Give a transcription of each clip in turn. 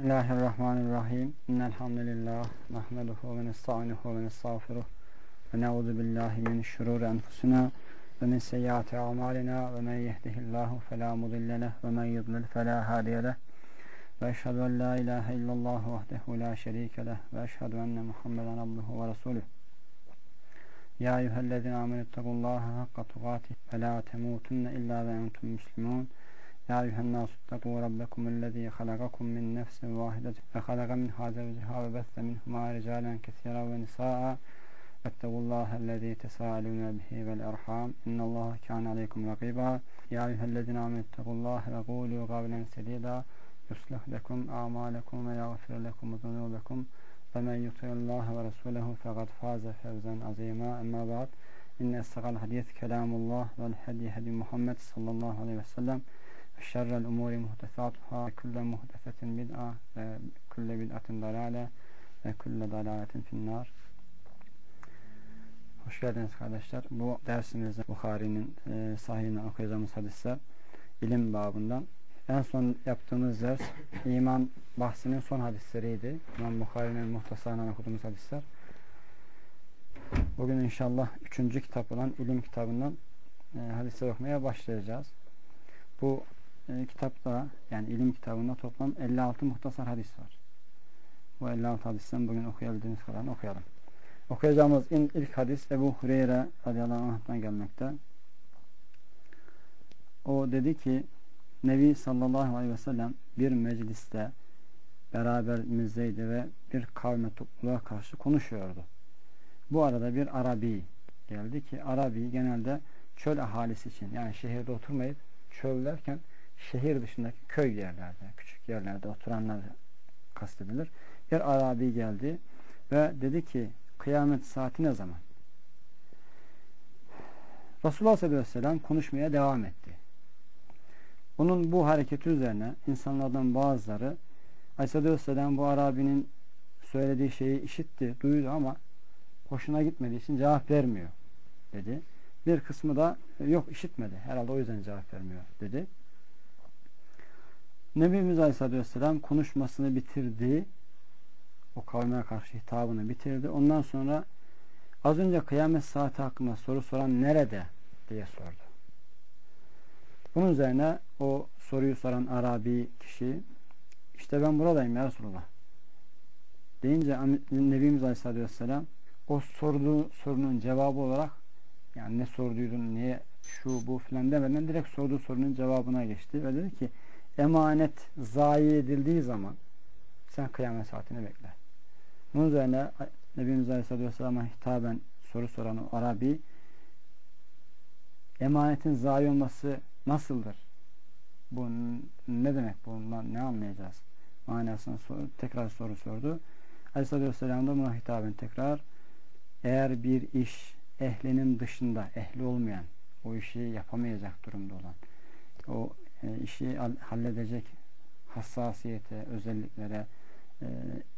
Bismillahirrahmanirrahim. İnnelhamdülillah. Nahmeduhu ve nesta'inuhu ve nestağfiruh. Ve ne'udhu billahi min şururi enfusina ve min seyyiati amalina ve men yehdihillahu felâ mudille leh ve men yudlil felâ hâdiye leh. Ve eşhedü en la ilahe illallah vahdehu la şerîke leh ve eşhedü enne Muhammeden abduhu ve resuluh. Ya eyyühellezine amenüttekullaha hakka tukatih ve la temutunne illa ve entum müslümun. يا أيها الناس اتقوا ربكم الذي خلقكم من نفس واحدة فخلق منها زوجها وبث منهما رجالا كثيرا ونساء. اتقوا الله الذي تساءلون به والأرحام. إن الله كان عليكم رقيبا. يا أيها الذين آمنوا اتقوا الله وقولوا قولا سديدا. يصلح لكم أعمالكم ويغفر لكم ذنوبكم. ومن يطع الله ورسوله فقد فاز فوزا عظيما. أما بعد إن أصدق الحديث كلام الله والهدي هدي محمد صلى الله عليه وسلم. Şerrel umuri muhtesatuhâ külle muhtesetin bid'a ve külle bid'atin dalâle ve külle dalâletin finnâr Hoş geldiniz kardeşler. Bu dersimizde Bukhari'nin e, sahihinden okuyacağımız hadisler ilim babından. En son yaptığımız ders iman bahsinin son hadisleriydi. İmam Bukhari'nin muhtasarından okuduğumuz hadisler. Bugün inşallah üçüncü kitap olan ilim kitabından e, hadisler okumaya başlayacağız. Bu e, kitapta yani ilim kitabında toplam 56 muhtasar hadis var. Bu 56 hadisten bugün okuyabildiğimiz kadarını okuyalım. Okuyacağımız ilk hadis Ebu Hureyre radıyallahu anh'tan gelmekte. O dedi ki Nebi sallallahu aleyhi ve sellem bir mecliste beraberimizdeydi ve bir kavme topluluğa karşı konuşuyordu. Bu arada bir Arabi geldi ki Arabi genelde çöl ahalisi için yani şehirde oturmayıp çöllerken şehir dışındaki köy yerlerde, küçük yerlerde oturanlar kastedilir. Bir Arabi geldi ve dedi ki kıyamet saati ne zaman? Resulullah sallallahu aleyhi ve sellem konuşmaya devam etti. Onun bu hareketi üzerine insanlardan bazıları Aleyhisselatü Vesselam bu Arabi'nin söylediği şeyi işitti, duydu ama hoşuna gitmediği için cevap vermiyor dedi. Bir kısmı da yok işitmedi. Herhalde o yüzden cevap vermiyor dedi. Nebimiz Aleyhisselatü Vesselam konuşmasını bitirdi. O kavme karşı hitabını bitirdi. Ondan sonra az önce kıyamet saati hakkında soru soran nerede diye sordu. Bunun üzerine o soruyu soran Arabi kişi işte ben buradayım ya Resulullah deyince Nebimiz Aleyhisselatü Vesselam o sorduğu sorunun cevabı olarak yani ne sorduydun, niye şu bu filan demeden direkt sorduğu sorunun cevabına geçti ve dedi ki emanet zayi edildiği zaman sen kıyamet saatini bekle. Bunun üzerine Nebimiz Aleyhisselatü Vesselam'a hitaben soru soran o Arabi emanetin zayi olması nasıldır? Bu ne demek? Bundan ne anlayacağız? Manasını sor, tekrar soru sordu. Aleyhisselatü Vesselam da buna hitaben tekrar eğer bir iş ehlinin dışında, ehli olmayan, o işi yapamayacak durumda olan, o işi halledecek hassasiyete, özelliklere, e,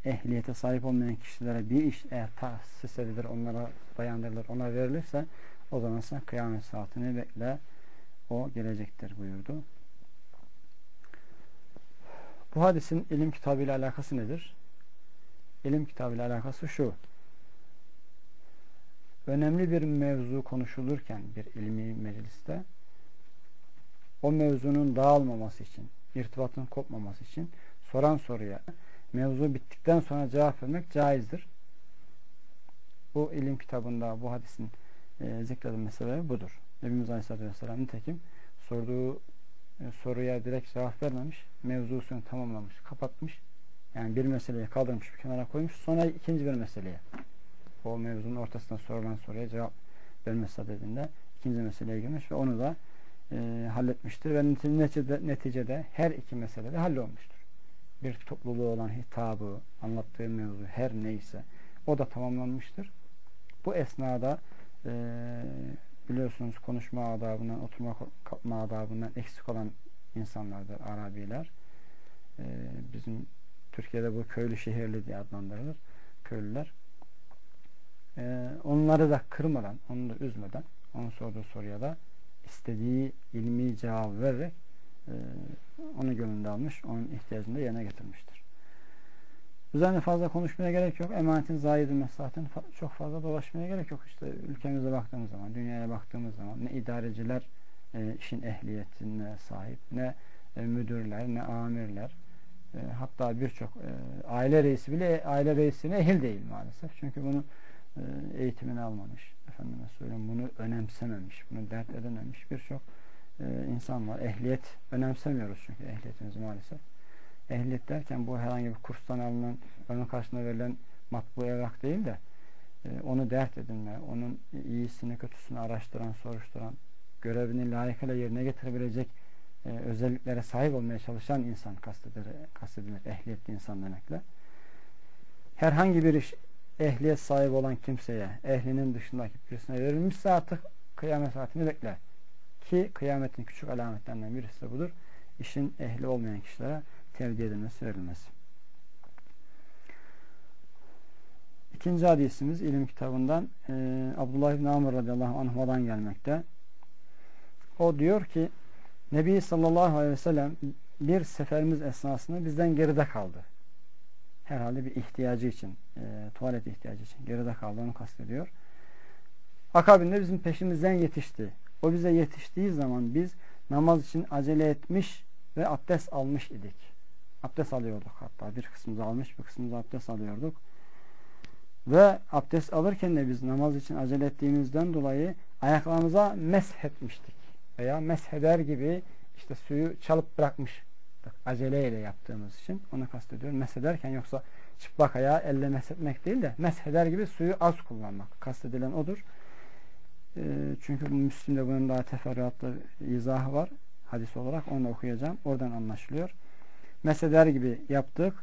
ehliyete sahip olmayan kişilere bir iş eğer tahsis edilir, onlara dayandırılır, ona verilirse o zaman sen kıyamet saatini bekle, o gelecektir buyurdu. Bu hadisin ilim kitabıyla alakası nedir? İlim kitabıyla alakası şu. Önemli bir mevzu konuşulurken bir ilmi mecliste o mevzunun dağılmaması için, irtibatın kopmaması için soran soruya mevzu bittikten sonra cevap vermek caizdir. Bu ilim kitabında bu hadisin e, zikredilme sebebi budur. Nebimiz Aleyhisselatü Vesselam nitekim sorduğu e, soruya direkt cevap vermemiş, mevzusunu tamamlamış, kapatmış. Yani bir meseleyi kaldırmış, bir kenara koymuş. Sonra ikinci bir meseleye o mevzunun ortasında sorulan soruya cevap verme sadedinde ikinci meseleye girmiş ve onu da e, halletmiştir ve neticede, neticede her iki mesele de hallolmuştur. Bir topluluğu olan hitabı, anlattığı mevzu her neyse o da tamamlanmıştır. Bu esnada e, biliyorsunuz konuşma adabından, oturma kalkma adabından eksik olan insanlardır Arabiler. E, bizim Türkiye'de bu köylü şehirli diye adlandırılır. Köylüler. E, onları da kırmadan, onu da üzmeden, onun sorduğu soruya da istediği ilmi cevap vererek e, onu gönlünde almış, onun ihtiyacını da yerine getirmiştir. Üzerine fazla konuşmaya gerek yok. Emanetin zayi edilmesi zaten çok fazla dolaşmaya gerek yok. İşte ülkemize baktığımız zaman, dünyaya baktığımız zaman ne idareciler e, işin ehliyetine sahip, ne e, müdürler, ne amirler, e, hatta birçok e, aile reisi bile aile reisine ehil değil maalesef. Çünkü bunu e, eğitimini almamış. Efendime söyleyeyim bunu önemsememiş, bunu dert edememiş birçok e, insan var. Ehliyet önemsemiyoruz çünkü ehliyetimizi maalesef. Ehliyet derken bu herhangi bir kurstan alınan, onun karşısında verilen matbu evrak değil de e, onu dert edinme, onun iyisini kötüsünü araştıran, soruşturan, görevini layıkıyla yerine getirebilecek e, özelliklere sahip olmaya çalışan insan kastedilir, kastedilir ehliyetli insan demekle. Herhangi bir iş ehliyet sahibi olan kimseye, ehlinin dışındaki birisine verilmişse artık kıyamet saatini bekler. Ki kıyametin küçük alametlerinden birisi de budur. İşin ehli olmayan kişilere tevdi edilmesi, verilmesi. İkinci hadisimiz ilim kitabından e, Abdullah İbni Amr radıyallahu anh'dan gelmekte. O diyor ki Nebi sallallahu aleyhi ve sellem bir seferimiz esnasında bizden geride kaldı. Herhalde bir ihtiyacı için, e, tuvalet ihtiyacı için geride kaldığını kastediyor. Akabinde bizim peşimizden yetişti. O bize yetiştiği zaman biz namaz için acele etmiş ve abdest almış idik. Abdest alıyorduk hatta. Bir kısmımızı almış, bir kısmımızı abdest alıyorduk. Ve abdest alırken de biz namaz için acele ettiğimizden dolayı ayaklarımıza mesh etmiştik. Veya mesheder gibi işte suyu çalıp bırakmış aceleyle yaptığımız için onu kastediyorum. Mesederken yoksa çıplak ayağı elle meshetmek değil de mesheder gibi suyu az kullanmak. Kastedilen odur. E, çünkü Müslim'de bunun daha teferruatlı izahı var. Hadis olarak onu okuyacağım. Oradan anlaşılıyor. Mesheder gibi yaptık.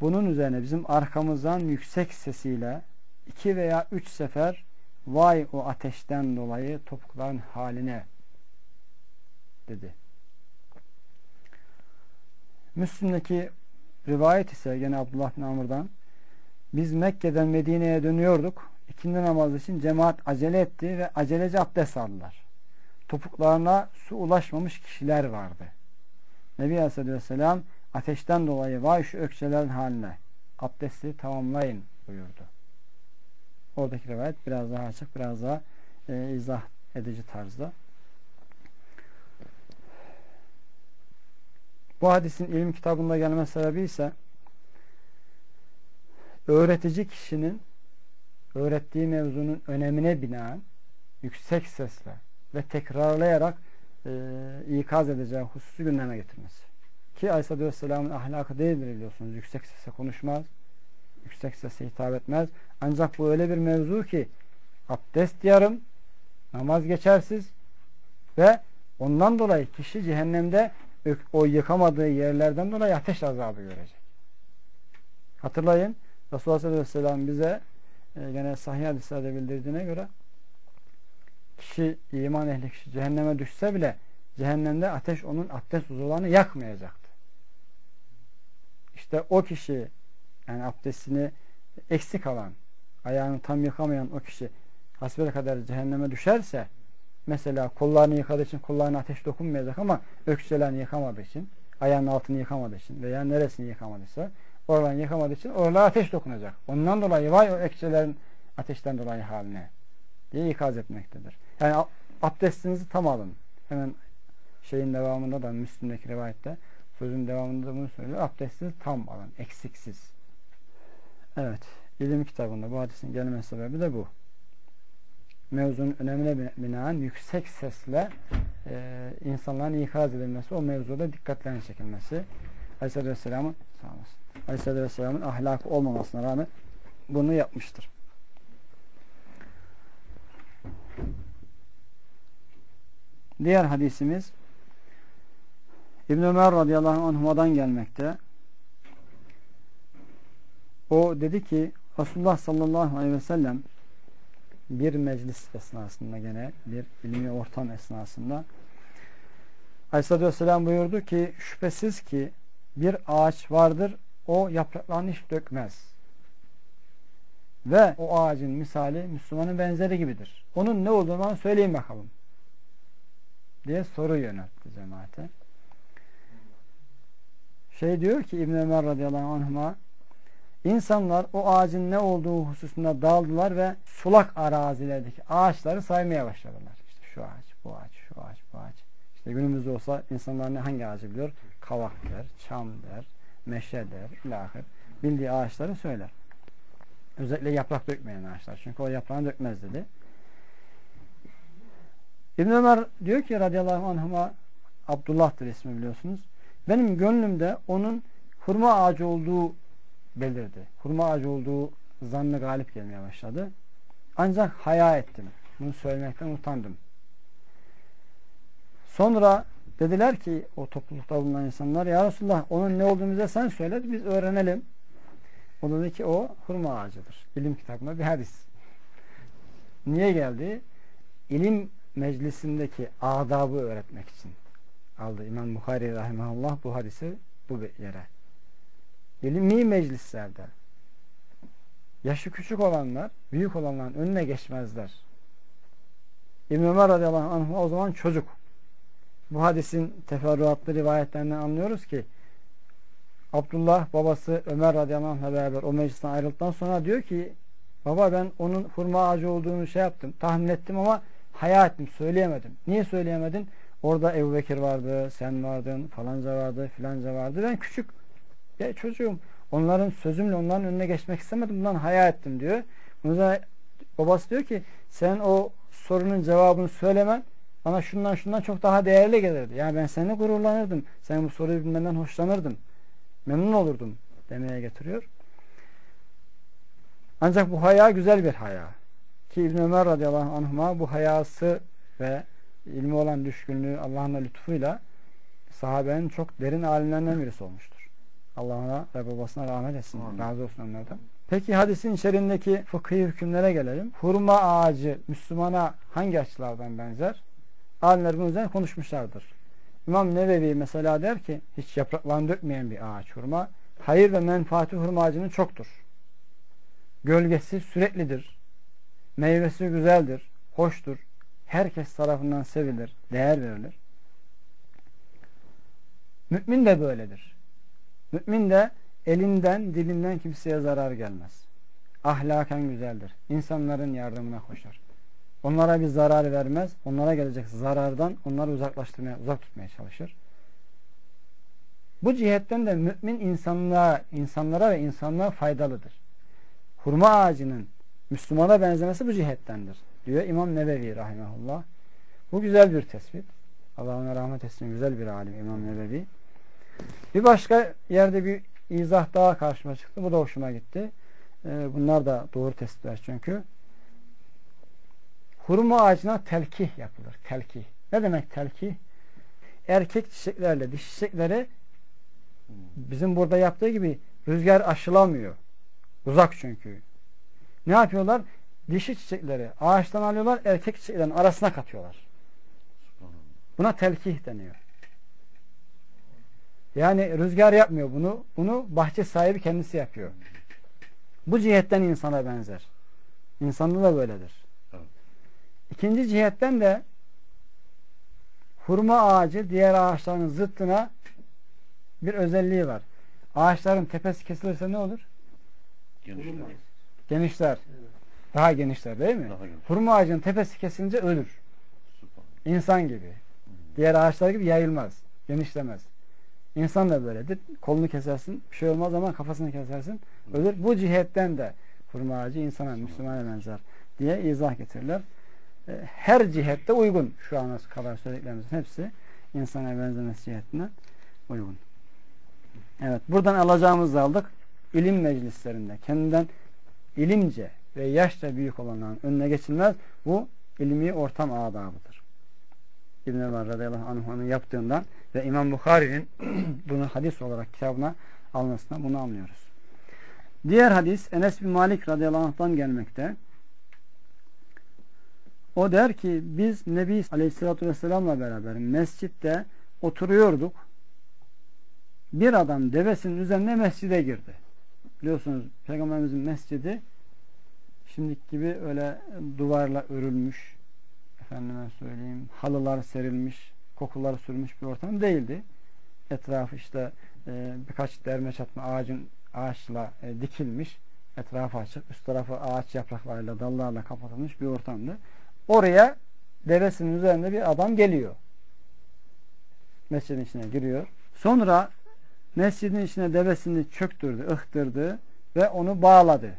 Bunun üzerine bizim arkamızdan yüksek sesiyle iki veya üç sefer vay o ateşten dolayı topukların haline dedi. Müslüm'deki rivayet ise gene Abdullah bin Amr'dan biz Mekke'den Medine'ye dönüyorduk. İkindi namazı için cemaat acele etti ve acelece abdest aldılar. Topuklarına su ulaşmamış kişiler vardı. Nebi Aleyhisselatü Vesselam ateşten dolayı vay şu ökçelerin haline abdesti tamamlayın buyurdu. Oradaki rivayet biraz daha açık, biraz daha e, izah edici tarzda. Bu hadisin ilim kitabında gelme sebebi ise öğretici kişinin öğrettiği mevzunun önemine binaen yüksek sesle ve tekrarlayarak e, ikaz edeceği hususu gündeme getirmesi. Ki Aleyhisselatü Vesselam'ın ahlakı değildir biliyorsunuz. Yüksek sesle konuşmaz. Yüksek sesle hitap etmez. Ancak bu öyle bir mevzu ki abdest yarım, namaz geçersiz ve ondan dolayı kişi cehennemde o yıkamadığı yerlerden dolayı ateş azabı görecek. Hatırlayın Resulullah sallallahu aleyhi ve sellem bize e, gene sahih hadislerde bildirdiğine göre kişi iman ehli kişi cehenneme düşse bile cehennemde ateş onun abdest uzuvlarını yakmayacaktı. İşte o kişi yani abdestini eksik alan ayağını tam yıkamayan o kişi hasbel kadar cehenneme düşerse mesela kollarını yıkadığı için kollarına ateş dokunmayacak ama ökselerini yıkamadığı için ayağının altını yıkamadığı için veya neresini yıkamadıysa oralarını yıkamadığı için oralara ateş dokunacak. Ondan dolayı vay o ökselerin ateşten dolayı haline diye ikaz etmektedir. Yani abdestinizi tam alın. Hemen şeyin devamında da Müslüm'deki rivayette sözün devamında da bunu söylüyor. Abdestinizi tam alın. Eksiksiz. Evet. İlim kitabında bu hadisin gelme sebebi de bu mevzunun önemine binaen yüksek sesle e, insanların ikaz edilmesi, o mevzuda dikkatlerini çekilmesi. Aleyhisselatü Vesselam'ın. Aleyhisselatü Vesselam'ın ahlakı olmamasına rağmen bunu yapmıştır. Diğer hadisimiz İbn Ömer radıyallahu anhuma'dan gelmekte. O dedi ki Resulullah sallallahu aleyhi ve sellem bir meclis esnasında gene bir ilmi ortam esnasında Aleyhisselatü Vesselam buyurdu ki şüphesiz ki bir ağaç vardır o yapraklarını hiç dökmez. Ve o ağacın misali Müslümanın benzeri gibidir. Onun ne olduğunu söyleyin bakalım. Diye soru yöneltti cemaate. Şey diyor ki İbn Ömer radıyallahu anh'a İnsanlar o ağacın ne olduğu hususunda daldılar ve sulak arazilerdeki ağaçları saymaya başladılar. İşte şu ağaç, bu ağaç, şu ağaç, bu ağaç. İşte günümüzde olsa insanlar ne hangi ağacı biliyor? Kavak der, çam der, meşe der, ilahir. Bildiği ağaçları söyler. Özellikle yaprak dökmeyen ağaçlar. Çünkü o yaprağını dökmez dedi. İbn Ömer diyor ki radıyallahu anhuma Abdullah'tır ismi biliyorsunuz. Benim gönlümde onun hurma ağacı olduğu belirdi. Hurma ağacı olduğu zannı galip gelmeye başladı. Ancak haya ettim. Bunu söylemekten utandım. Sonra dediler ki o toplulukta bulunan insanlar Ya Resulullah onun ne olduğunu bize sen söyle biz öğrenelim. O dedi ki o hurma ağacıdır. İlim kitabında bir hadis. Niye geldi? İlim meclisindeki adabı öğretmek için aldı. İmam Bukhari rahimahullah bu hadisi bu yere. İlmi meclislerde yaşı küçük olanlar büyük olanların önüne geçmezler. İbn Ömer radıyallahu anh o zaman çocuk. Bu hadisin teferruatlı rivayetlerinden anlıyoruz ki Abdullah babası Ömer radıyallahu anh'la beraber o meclisten ayrıldıktan sonra diyor ki baba ben onun hurma ağacı olduğunu şey yaptım tahmin ettim ama hayal ettim söyleyemedim. Niye söyleyemedin? Orada Ebu Bekir vardı, sen vardın, falanca vardı, filanca vardı. Ben küçük ya çocuğum. Onların sözümle onların önüne geçmek istemedim. Bundan hayal ettim diyor. Bunun babası diyor ki sen o sorunun cevabını söylemen bana şundan şundan çok daha değerli gelirdi. Yani ben seninle gururlanırdım. Sen bu soruyu bilmenden hoşlanırdım. Memnun olurdum demeye getiriyor. Ancak bu haya güzel bir haya. Ki İbn Ömer radıyallahu anhuma bu hayası ve ilmi olan düşkünlüğü Allah'ın lütfuyla sahabenin çok derin alimlerinden birisi olmuştur. Allah'ına ve babasına rahmet etsin. Amin. Razı olsun onlardan. Peki hadisin içerisindeki fıkhi hükümlere gelelim. Hurma ağacı Müslümana hangi açılardan benzer? Alimler bunun üzerine konuşmuşlardır. İmam Nevevi mesela der ki hiç yapraklarını dökmeyen bir ağaç hurma. Hayır ve menfaati hurma ağacının çoktur. Gölgesi süreklidir. Meyvesi güzeldir. Hoştur. Herkes tarafından sevilir. Değer verilir. Mümin de böyledir. Mümin de elinden, dilinden kimseye zarar gelmez. Ahlaken güzeldir. İnsanların yardımına koşar. Onlara bir zarar vermez. Onlara gelecek zarardan onları uzaklaştırmaya, uzak tutmaya çalışır. Bu cihetten de mümin insanlığa, insanlara ve insanlığa faydalıdır. Hurma ağacının Müslümana benzemesi bu cihettendir. Diyor İmam Nebevi rahimahullah. Bu güzel bir tespit. Allah ona rahmet etsin. Güzel bir alim İmam Nebevi. Bir başka yerde bir izah daha karşıma çıktı. Bu da hoşuma gitti. Ee, bunlar da doğru tespitler çünkü. Hurma ağacına telkih yapılır. Telkih. Ne demek telkih? Erkek çiçeklerle dişi çiçekleri bizim burada yaptığı gibi rüzgar aşılamıyor. Uzak çünkü. Ne yapıyorlar? Dişi çiçekleri ağaçtan alıyorlar, erkek çiçeklerin arasına katıyorlar. Buna telkih deniyor. Yani rüzgar yapmıyor bunu. Bunu bahçe sahibi kendisi yapıyor. Bu cihetten insana benzer. İnsanda da böyledir. İkinci cihetten de hurma ağacı diğer ağaçların zıttına bir özelliği var. Ağaçların tepesi kesilirse ne olur? Genişler. Genişler. Daha genişler değil mi? Daha geniş. Hurma ağacının tepesi kesince ölür. Süper. İnsan gibi. Diğer ağaçlar gibi yayılmaz. Genişlemez. İnsan da böyledir. Kolunu kesersin. Bir şey olmaz ama kafasını kesersin. Ölür. Bu cihetten de hurma ağacı insana, Müslümana benzer diye izah getirirler. E, Her cihette uygun. Şu ana kadar söylediklerimizin hepsi insana benzemesi cihetine uygun. Evet. Buradan alacağımızı aldık. İlim meclislerinde kendinden ilimce ve yaşça büyük olanların önüne geçilmez. Bu ilmi ortam adabıdır. İbn Ömer radıyallahu anh'ın yaptığından ve İmam Bukhari'nin bunu hadis olarak kitabına almasına bunu anlıyoruz. Diğer hadis Enes bin Malik radıyallahu anh'tan gelmekte. O der ki biz Nebi aleyhissalatü vesselamla beraber mescitte oturuyorduk. Bir adam devesinin üzerine mescide girdi. Biliyorsunuz Peygamberimizin mescidi şimdiki gibi öyle duvarla örülmüş efendime söyleyeyim halılar serilmiş kokular sürmüş bir ortam değildi. Etrafı işte e, birkaç derme çatma ağacın ağaçla e, dikilmiş. Etrafı açık. Üst tarafı ağaç yapraklarıyla, dallarla kapatılmış bir ortamdı. Oraya devesinin üzerinde bir adam geliyor. Mescidin içine giriyor. Sonra mescidin içine devesini çöktürdü, ıhtırdı ve onu bağladı.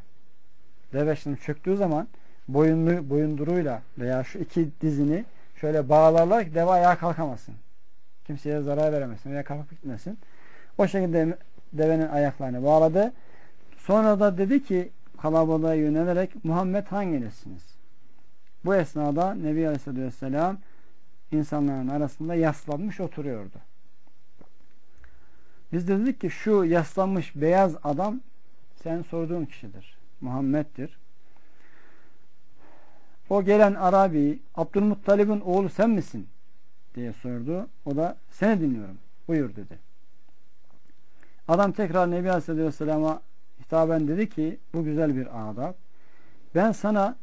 Deve şimdi çöktüğü zaman boyunlu, boyunduruyla veya şu iki dizini şöyle bağlarlar deve ayağa kalkamasın. Kimseye zarar veremesin veya kalkıp gitmesin. O şekilde devenin ayaklarını bağladı. Sonra da dedi ki kalabalığa yönelerek Muhammed hanginizsiniz? Bu esnada Nebi Aleyhisselatü Vesselam insanların arasında yaslanmış oturuyordu. Biz de dedik ki şu yaslanmış beyaz adam sen sorduğun kişidir. Muhammed'dir. O gelen Arabi Abdülmuttalib'in oğlu sen misin? diye sordu. O da seni dinliyorum. Buyur dedi. Adam tekrar Nebi Aleyhisselatü Vesselam'a hitaben dedi ki bu güzel bir adab. Ben sana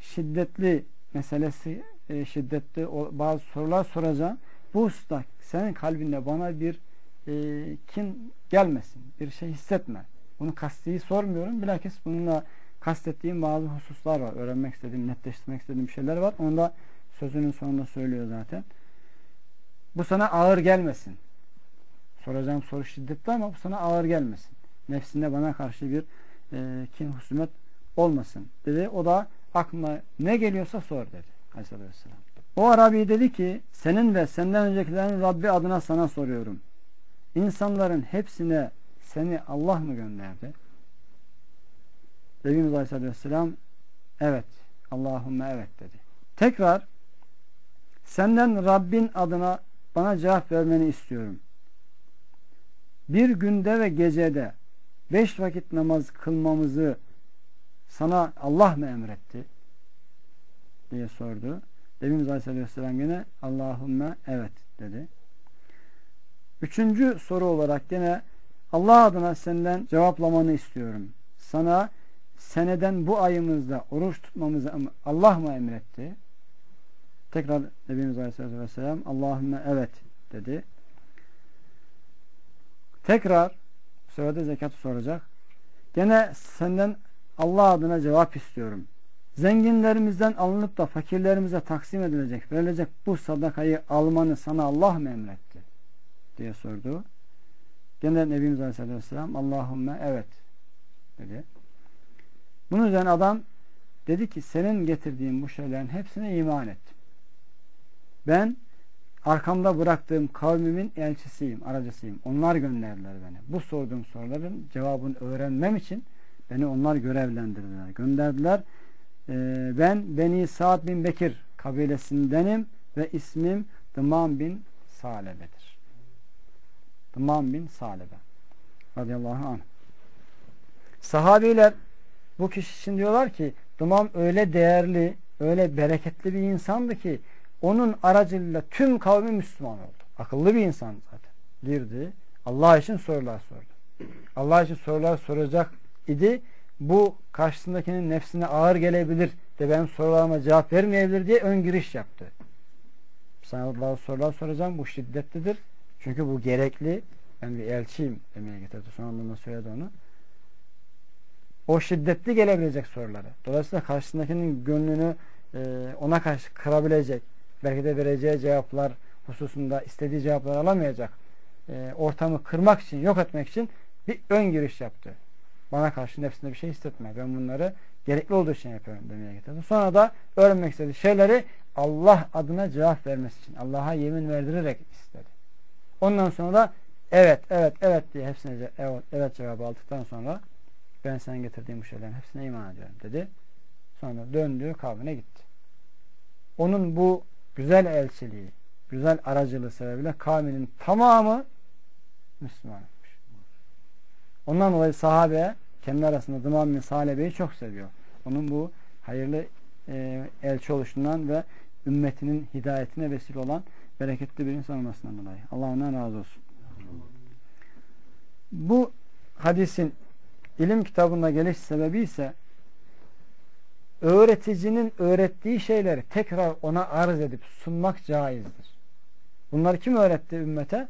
şiddetli meselesi e, şiddetli bazı sorular soracağım. Bu hususta senin kalbinde bana bir e, kin gelmesin. Bir şey hissetme. Bunu kasti sormuyorum. Bilakis bununla kastettiğim bazı hususlar var. Öğrenmek istediğim, netleştirmek istediğim şeyler var. Onu da sözünün sonunda söylüyor zaten. Bu sana ağır gelmesin. Soracağım soru şiddetli ama bu sana ağır gelmesin. Nefsinde bana karşı bir e, kin, husumet olmasın dedi. O da aklına ne geliyorsa sor dedi. Aleyhisselatü Vesselam. O Arabi dedi ki senin ve senden öncekilerin Rabbi adına sana soruyorum. İnsanların hepsine seni Allah mı gönderdi? Nebimiz Aleyhisselatü Vesselam evet Allahümme evet dedi. Tekrar senden Rabbin adına bana cevap vermeni istiyorum. Bir günde ve gecede beş vakit namaz kılmamızı sana Allah mı emretti? diye sordu. Nebimiz Aleyhisselatü Vesselam yine Allahümme evet dedi. Üçüncü soru olarak yine Allah adına senden cevaplamanı istiyorum. Sana seneden bu ayımızda oruç tutmamızı Allah mı emretti? Tekrar Nebimiz Aleyhisselatü Vesselam Allahümme evet dedi. Tekrar sırada zekatı soracak. Gene senden Allah adına cevap istiyorum. Zenginlerimizden alınıp da fakirlerimize taksim edilecek, verilecek bu sadakayı almanı sana Allah mı emretti? diye sordu. Gene Nebimiz Aleyhisselatü Vesselam Allahümme evet dedi. Bunun üzerine adam dedi ki senin getirdiğin bu şeylerin hepsine iman ettim. Ben arkamda bıraktığım kavmimin elçisiyim, aracısıyım. Onlar gönderdiler beni. Bu sorduğum soruların cevabını öğrenmem için beni onlar görevlendirdiler, gönderdiler. Ee, ben Beni Sa'd bin Bekir kabilesindenim ve ismim Dıman bin Salebe'dir. Dıman bin Salebe radıyallahu anh. Sahabiler bu kişi için diyorlar ki Dıman öyle değerli, öyle bereketli bir insandı ki onun aracılığıyla tüm kavmi Müslüman oldu. Akıllı bir insan zaten. Girdi. Allah için sorular sordu. Allah için sorular soracak idi. Bu karşısındakinin nefsine ağır gelebilir de ben sorularıma cevap vermeyebilir diye ön giriş yaptı. Sana Allah'a sorular soracağım. Bu şiddetlidir. Çünkü bu gerekli. Ben bir elçiyim demeye getirdi. Sonra söyledi onu. O şiddetli gelebilecek soruları. Dolayısıyla karşısındakinin gönlünü e, ona karşı kırabilecek, belki de vereceği cevaplar hususunda istediği cevaplar alamayacak e, ortamı kırmak için, yok etmek için bir ön giriş yaptı. Bana karşı nefsinde bir şey hissetme. Ben bunları gerekli olduğu için yapıyorum demeye getirdi. Sonra da öğrenmek istediği şeyleri Allah adına cevap vermesi için Allah'a yemin verdirerek istedi. Ondan sonra da evet, evet, evet diye hepsine evet, evet cevabı aldıktan sonra ben senin getirdiğim bu şeylerin hepsine iman ediyorum dedi. Sonra döndü kavmine gitti. Onun bu güzel elçiliği, güzel aracılığı sebebiyle kavminin tamamı Müslüman olmuş. Ondan dolayı sahabe kendi arasında Dıman bin Salebe'yi çok seviyor. Onun bu hayırlı e, elçi oluşundan ve ümmetinin hidayetine vesile olan bereketli bir insan olmasından dolayı. Allah ondan razı olsun. Bu hadisin ilim kitabında geliş sebebi ise öğreticinin öğrettiği şeyleri tekrar ona arz edip sunmak caizdir. Bunları kim öğretti ümmete?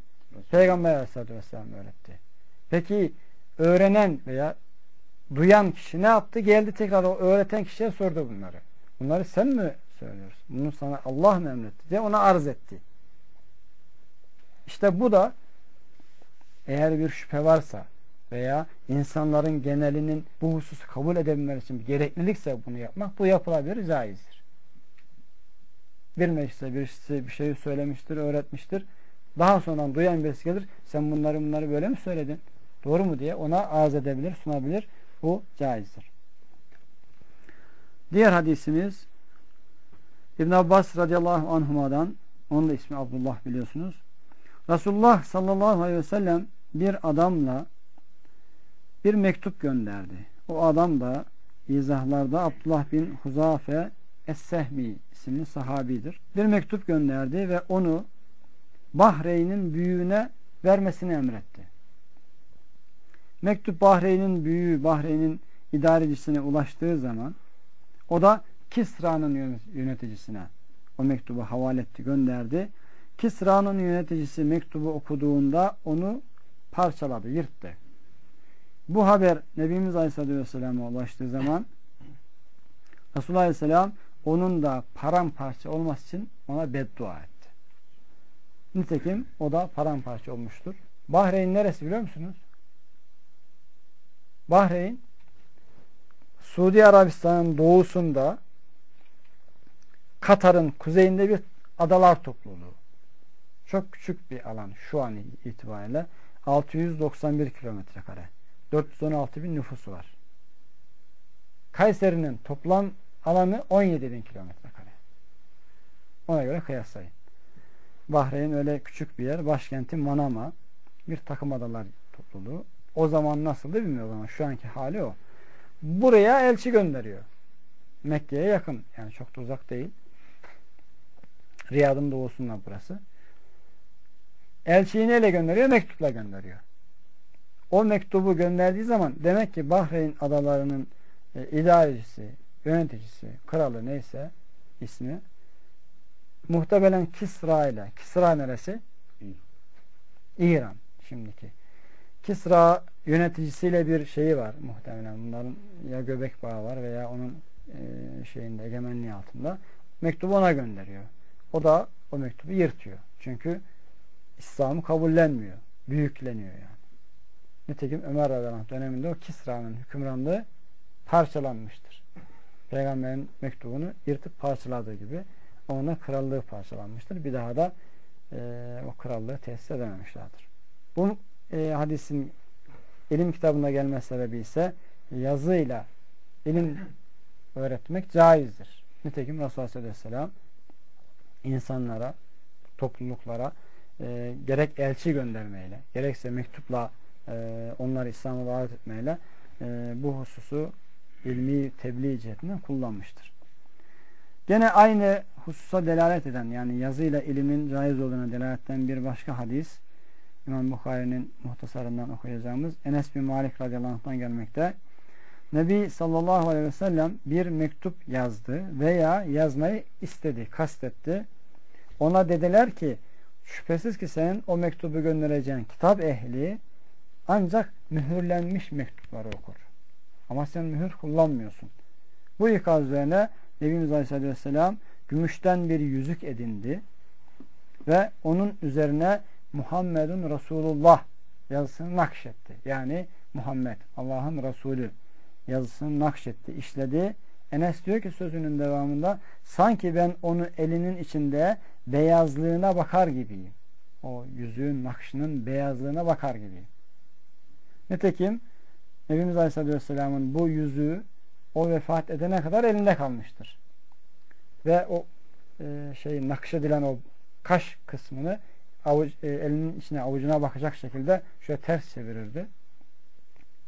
Peygamber aleyhissalatü vesselam öğretti. Peki öğrenen veya duyan kişi ne yaptı? Geldi tekrar o öğreten kişiye sordu bunları. Bunları sen mi söylüyorsun? Bunu sana Allah mı emretti diye ona arz etti. İşte bu da eğer bir şüphe varsa veya insanların genelinin bu hususu kabul edebilmeleri için gereklilikse bunu yapmak bu yapılabilir, caizdir. Bir mecliste birisi bir şey söylemiştir, öğretmiştir. Daha sonra duyan birisi gelir, sen bunları bunları böyle mi söyledin? Doğru mu diye ona arz edebilir, sunabilir. Bu caizdir. Diğer hadisimiz İbn Abbas radıyallahu anhuma'dan onun da ismi Abdullah biliyorsunuz. Resulullah sallallahu aleyhi ve sellem bir adamla bir mektup gönderdi. O adam da izahlarda Abdullah bin Huzafe Es-Sehmi isimli sahabidir. Bir mektup gönderdi ve onu Bahreyn'in büyüğüne vermesini emretti. Mektup Bahreyn'in büyüğü, Bahreyn'in idarecisine ulaştığı zaman o da Kisra'nın yöneticisine o mektubu havale etti, gönderdi. Kisra'nın yöneticisi mektubu okuduğunda onu parçaladı, yırttı. Bu haber Nebimiz Aleyhisselatü Vesselam'a ulaştığı zaman Resulullah Aleyhisselam onun da paramparça olması için ona beddua etti. Nitekim o da paramparça olmuştur. Bahreyn neresi biliyor musunuz? Bahreyn Suudi Arabistan'ın doğusunda Katar'ın kuzeyinde bir adalar topluluğu. Çok küçük bir alan şu an itibariyle 691 kilometre kare. 416 bin nüfusu var. Kayseri'nin toplam alanı 17 bin kilometre kare. Ona göre kıyaslayın. Bahreyn öyle küçük bir yer. Başkenti Manama. Bir takım adalar topluluğu. O zaman nasıldı bilmiyorum ama şu anki hali o. Buraya elçi gönderiyor. Mekke'ye yakın. Yani çok da uzak değil. Riyad'ın doğusunda burası. Elçiyi neyle gönderiyor? Mektupla gönderiyor. O mektubu gönderdiği zaman demek ki Bahreyn adalarının e, idarecisi, yöneticisi, kralı neyse ismi muhtemelen Kisra ile Kisra neresi? İran şimdiki. Kisra yöneticisiyle bir şeyi var muhtemelen. Bunların ya göbek bağı var veya onun e, şeyinde egemenliği altında. Mektubu ona gönderiyor. O da o mektubu yırtıyor. Çünkü İslam'ı kabullenmiyor. Büyükleniyor yani. Nitekim Ömer radıyallahu döneminde o Kisra'nın hükümranlığı parçalanmıştır. Peygamberin mektubunu yırtıp parçaladığı gibi ona krallığı parçalanmıştır. Bir daha da e, o krallığı tesis edememişlerdir. Bu e, hadisin ilim kitabında gelme sebebi ise yazıyla ilim öğretmek caizdir. Nitekim Resulullah Aleyhisselam insanlara, topluluklara e, gerek elçi göndermeyle, gerekse mektupla e, onları İslam'a davet etmeyle e, bu hususu ilmi tebliğ cihetinden kullanmıştır. Gene aynı hususa delalet eden yani yazıyla ilimin caiz olduğuna delaletten bir başka hadis İmam Bukhari'nin muhtasarından okuyacağımız Enes bin Malik radıyallahu anh'tan gelmekte. Nebi sallallahu aleyhi ve sellem bir mektup yazdı veya yazmayı istedi, kastetti. Ona dediler ki şüphesiz ki senin o mektubu göndereceğin kitap ehli ancak mühürlenmiş mektupları okur. Ama sen mühür kullanmıyorsun. Bu ikaz üzerine Nebimiz Aleyhisselatü Vesselam gümüşten bir yüzük edindi ve onun üzerine Muhammedun Resulullah yazısını nakşetti. Yani Muhammed, Allah'ın Resulü yazısını nakşetti, işledi. Enes diyor ki sözünün devamında sanki ben onu elinin içinde beyazlığına bakar gibiyim. O yüzüğün nakşının beyazlığına bakar gibiyim. Nitekim Nebimiz Aleyhisselatü Vesselam'ın bu yüzüğü o vefat edene kadar elinde kalmıştır. Ve o e, şey nakşedilen o kaş kısmını avuç, e, elinin içine avucuna bakacak şekilde şöyle ters çevirirdi.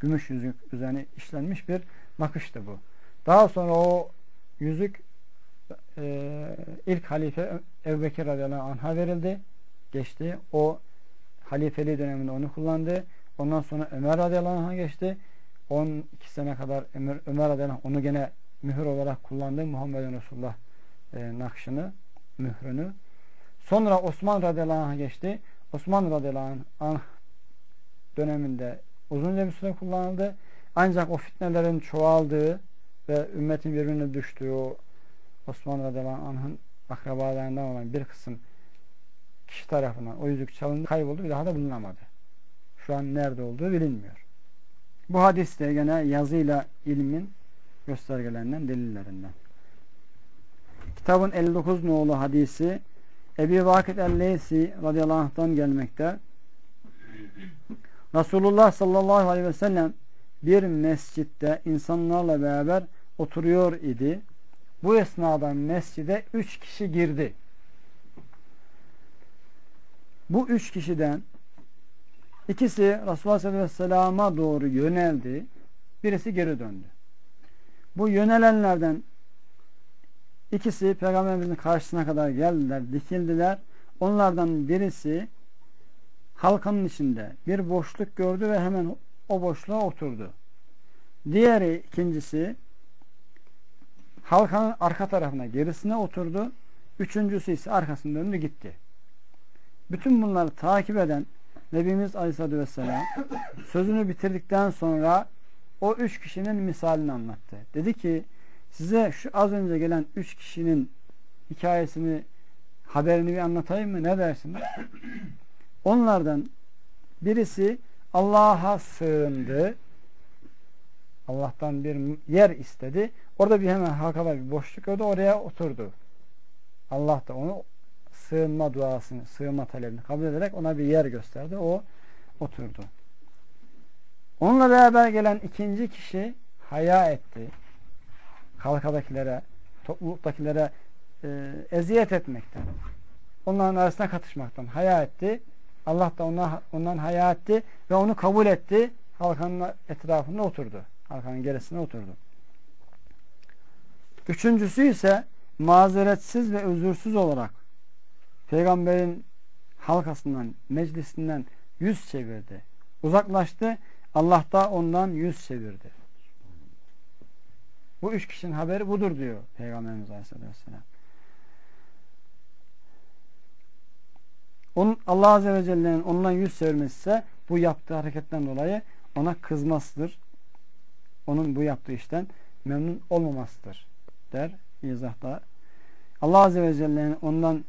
Gümüş yüzük üzerine işlenmiş bir nakıştı bu. Daha sonra o yüzük e, ilk halife Ebu Bekir radıyallahu anh'a verildi. Geçti. O halifeliği döneminde onu kullandı. Ondan sonra Ömer radıyallahu anh'a geçti. 12 sene kadar Ömer, Ömer radıyallahu anh onu gene mühür olarak kullandı. Muhammed Resulullah e, nakşını, mührünü. Sonra Osman radıyallahu anh'a geçti. Osman radıyallahu anh döneminde uzunca bir süre kullanıldı. Ancak o fitnelerin çoğaldığı ve ümmetin birbirine düştüğü Osman radıyallahu anh'ın akrabalarından olan bir kısım kişi tarafından o yüzük çalındı, kayboldu bir daha da bulunamadı. Şu an nerede olduğu bilinmiyor. Bu hadis de gene yazıyla ilmin göstergelerinden, delillerinden. Kitabın 59 nolu hadisi Ebi Vakit el-Leysi radıyallahu anh'tan gelmekte. Resulullah sallallahu aleyhi ve sellem bir mescitte insanlarla beraber oturuyor idi. Bu esnada mescide üç kişi girdi. Bu üç kişiden ikisi Resulullah sallallahu aleyhi ve sellem'e doğru yöneldi. Birisi geri döndü. Bu yönelenlerden ikisi Peygamberimizin karşısına kadar geldiler, dikildiler. Onlardan birisi halkanın içinde bir boşluk gördü ve hemen o boşluğa oturdu. Diğeri ikincisi halkanın arka tarafına gerisine oturdu. Üçüncüsü ise arkasını döndü gitti. Bütün bunları takip eden Nebimiz Aleyhisselatü Vesselam sözünü bitirdikten sonra o üç kişinin misalini anlattı. Dedi ki size şu az önce gelen üç kişinin hikayesini haberini bir anlatayım mı? Ne dersiniz? Onlardan birisi Allah'a sığındı. Allah'tan bir yer istedi. Orada bir hemen halkada bir boşluk gördü. Oraya oturdu. Allah da onu sığınma duasını, sığınma talebini kabul ederek ona bir yer gösterdi. O oturdu. Onunla beraber gelen ikinci kişi haya etti. Halkadakilere, topluluktakilere e, eziyet etmekten, onların arasına katışmaktan haya etti. Allah da ona, ondan haya etti ve onu kabul etti. Halkanın etrafında oturdu. Halkanın gerisine oturdu. Üçüncüsü ise mazeretsiz ve özürsüz olarak peygamberin halkasından, meclisinden yüz çevirdi. Uzaklaştı. Allah da ondan yüz çevirdi. Bu üç kişinin haberi budur diyor Peygamberimiz Aleyhisselam. Onun, Allah Azze ve Celle'nin ondan yüz çevirmesi ise bu yaptığı hareketten dolayı ona kızmasıdır. Onun bu yaptığı işten memnun olmamasıdır der izahda. Allah Azze ve Celle'nin ondan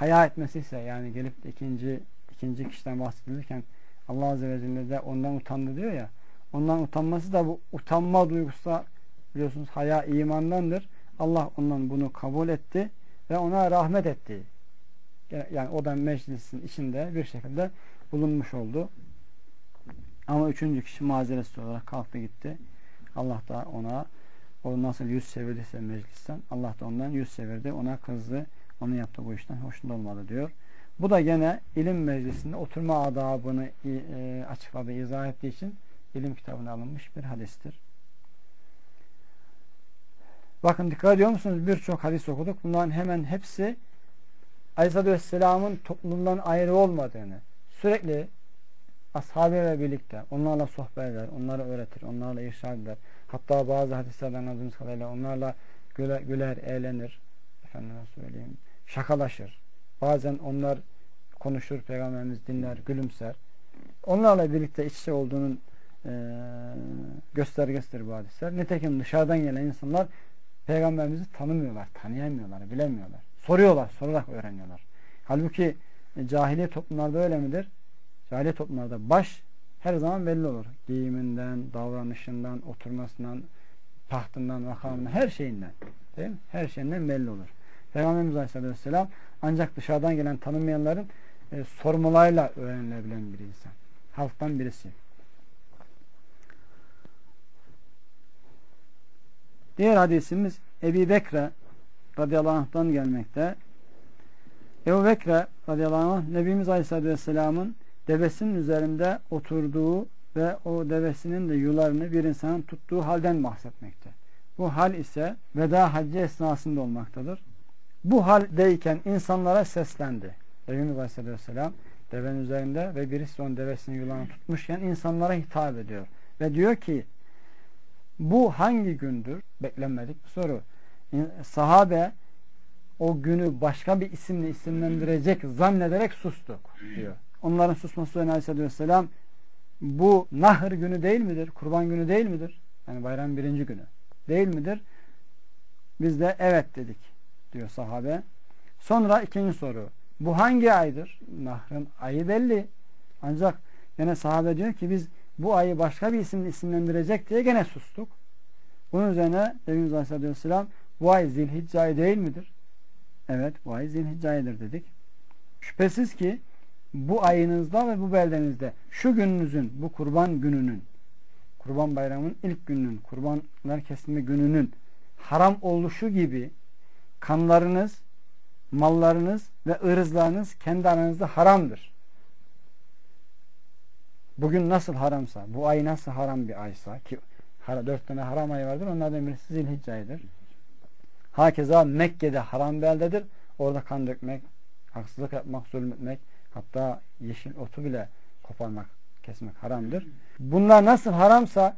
haya etmesi ise yani gelip ikinci ikinci kişiden bahsedilirken Allah Azze ve Celle de ondan utandı diyor ya ondan utanması da bu utanma duygusu biliyorsunuz haya imandandır. Allah ondan bunu kabul etti ve ona rahmet etti. Yani o da meclisin içinde bir şekilde bulunmuş oldu. Ama üçüncü kişi mazeretsiz olarak kalktı gitti. Allah da ona o nasıl yüz çevirdiyse meclisten Allah da ondan yüz çevirdi. Ona kızdı. Onu yaptı bu işten hoşnut olmadı diyor. Bu da gene ilim meclisinde oturma adabını e, açıkladığı, izah ettiği için ilim kitabına alınmış bir hadistir. Bakın dikkat ediyor musunuz? Birçok hadis okuduk. Bunların hemen hepsi Aleyhisselatü Vesselam'ın toplumdan ayrı olmadığını, sürekli ashabıyla birlikte onlarla sohbet eder, onları öğretir, onlarla irşad eder. Hatta bazı hadislerden anladığımız kadarıyla onlarla güler, güler eğlenir. Efendime söyleyeyim. Şakalaşır. Bazen onlar konuşur, Peygamberimiz dinler, gülümser. Onlarla birlikte iç olduğunun e, göstergesidir bu hadisler. Nitekim dışarıdan gelen insanlar Peygamberimizi tanımıyorlar, tanıyamıyorlar, bilemiyorlar. Soruyorlar, sorarak öğreniyorlar. Halbuki e, cahiliye toplumlarda öyle midir? Cahiliye toplumlarda baş her zaman belli olur. Giyiminden, davranışından, oturmasından, tahtından, makamından, her şeyinden. Değil mi? Her şeyinden belli olur. Peygamberimiz Aleyhisselatü Vesselam ancak dışarıdan gelen tanımayanların e, sormalarıyla öğrenilebilen bir insan. Halktan birisi. Diğer hadisimiz Ebi Bekre radıyallahu anh'tan gelmekte. Ebu Bekre radıyallahu anh Nebimiz Aleyhisselatü Vesselam'ın devesinin üzerinde oturduğu ve o devesinin de yularını bir insanın tuttuğu halden bahsetmekte. Bu hal ise veda haccı esnasında olmaktadır. Bu haldeyken insanlara seslendi. Nebimiz Aleyhisselatü Vesselam devenin üzerinde ve birisi onun devesinin yularını tutmuşken insanlara hitap ediyor. Ve diyor ki bu hangi gündür? Beklenmedik bir soru. Sahabe o günü başka bir isimle isimlendirecek zannederek sustuk diyor. Onların susması üzerine Aleyhisselatü Vesselam bu nahr günü değil midir? Kurban günü değil midir? Yani bayram birinci günü. Değil midir? Biz de evet dedik diyor sahabe. Sonra ikinci soru. Bu hangi aydır? Nahrın ayı belli. Ancak yine sahabe diyor ki biz bu ayı başka bir isimle isimlendirecek diye gene sustuk. Bunun üzerine Efendimiz Aleyhisselam bu ay zilhicce ayı değil midir? Evet bu ay zilhicce ayıdır dedik. Şüphesiz ki bu ayınızda ve bu beldenizde şu gününüzün, bu kurban gününün, kurban bayramının ilk gününün, kurbanlar kesilme gününün haram oluşu gibi kanlarınız, mallarınız ve ırzlarınız kendi aranızda haramdır. Bugün nasıl haramsa, bu ay nasıl haram bir aysa ki dört tane haram ayı vardır. Onlardan birisi zilhicce ayıdır. Hakeza Mekke'de haram beldedir. Orada kan dökmek, haksızlık yapmak, zulmetmek, hatta yeşil otu bile koparmak, kesmek haramdır. Bunlar nasıl haramsa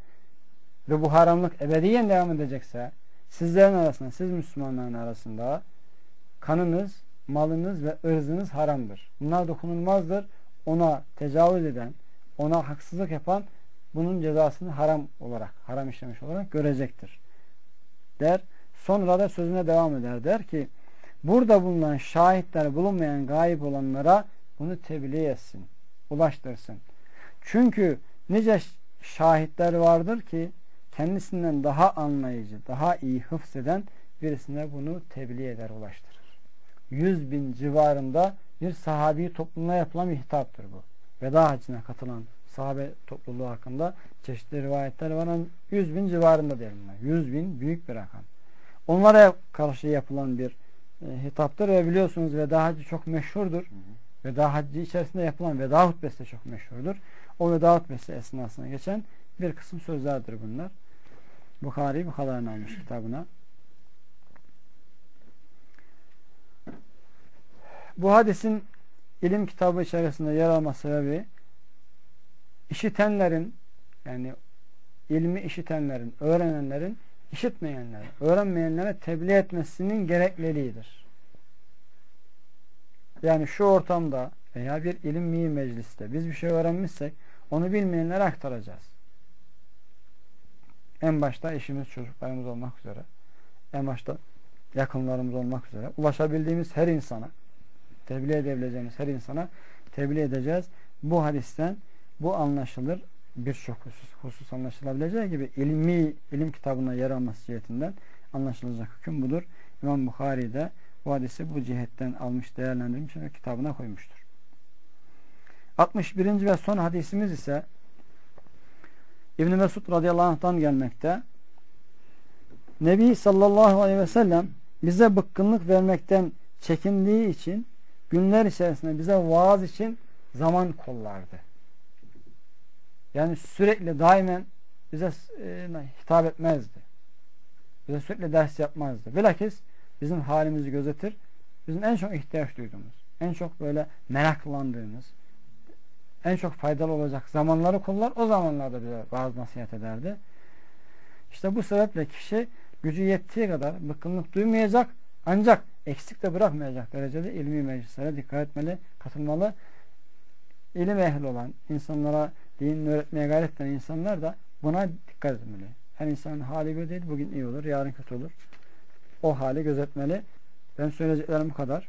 ve bu haramlık ebediyen devam edecekse sizlerin arasında, siz Müslümanların arasında kanınız, malınız ve ırzınız haramdır. Bunlar dokunulmazdır. Ona tecavüz eden, ona haksızlık yapan bunun cezasını haram olarak, haram işlemiş olarak görecektir. Der. Sonra da sözüne devam eder. Der ki burada bulunan şahitler bulunmayan gayip olanlara bunu tebliğ etsin. Ulaştırsın. Çünkü nice şahitler vardır ki kendisinden daha anlayıcı, daha iyi hıfzeden birisine bunu tebliğ eder, ulaştırır. Yüz bin civarında bir sahabi topluluğuna yapılan bir hitaptır bu. Veda hacına katılan sahabe topluluğu hakkında çeşitli rivayetler var. Yüz bin civarında diyelim. Yüz bin büyük bir rakam. Onlara karşı yapılan bir e, hitaptır ve biliyorsunuz veda hacı çok meşhurdur. Hı hı. Veda hacı içerisinde yapılan veda hutbesi de çok meşhurdur. O veda hutbesi esnasında geçen bir kısım sözlerdir bunlar. Bukhari bu kadarını almış kitabına. Bu hadisin ilim kitabı içerisinde yer alma sebebi işitenlerin yani ilmi işitenlerin, öğrenenlerin işitmeyenlere, öğrenmeyenlere tebliğ etmesinin gerekliliğidir. Yani şu ortamda veya bir ilim mecliste biz bir şey öğrenmişsek onu bilmeyenlere aktaracağız. En başta eşimiz, çocuklarımız olmak üzere, en başta yakınlarımız olmak üzere ulaşabildiğimiz her insana, tebliğ edebileceğimiz her insana tebliğ edeceğiz. Bu hadisten bu anlaşılır birçok husus, husus anlaşılabileceği gibi ilmi ilim kitabına yer alması cihetinden anlaşılacak hüküm budur. İmam Bukhari de bu hadisi bu cihetten almış, değerlendirmiş ve kitabına koymuştur. 61. ve son hadisimiz ise İbn Mesud radıyallahu anh'tan gelmekte. Nebi sallallahu aleyhi ve sellem bize bıkkınlık vermekten çekindiği için günler içerisinde bize vaaz için zaman kollardı. Yani sürekli daimen bize e, hitap etmezdi. Bize sürekli ders yapmazdı. Bilakis bizim halimizi gözetir. Bizim en çok ihtiyaç duyduğumuz, en çok böyle meraklandığımız, en çok faydalı olacak zamanları kullar o zamanlarda bize bazı nasihat ederdi. İşte bu sebeple kişi gücü yettiği kadar bıkkınlık duymayacak ancak eksik de bırakmayacak derecede ilmi meclislere dikkat etmeli, katılmalı. İlim ehli olan insanlara dinini öğretmeye gayret eden insanlar da buna dikkat etmeli. Her insanın hali bir değil. Bugün iyi olur, yarın kötü olur. O hali gözetmeli. Ben söyleyeceklerim bu kadar.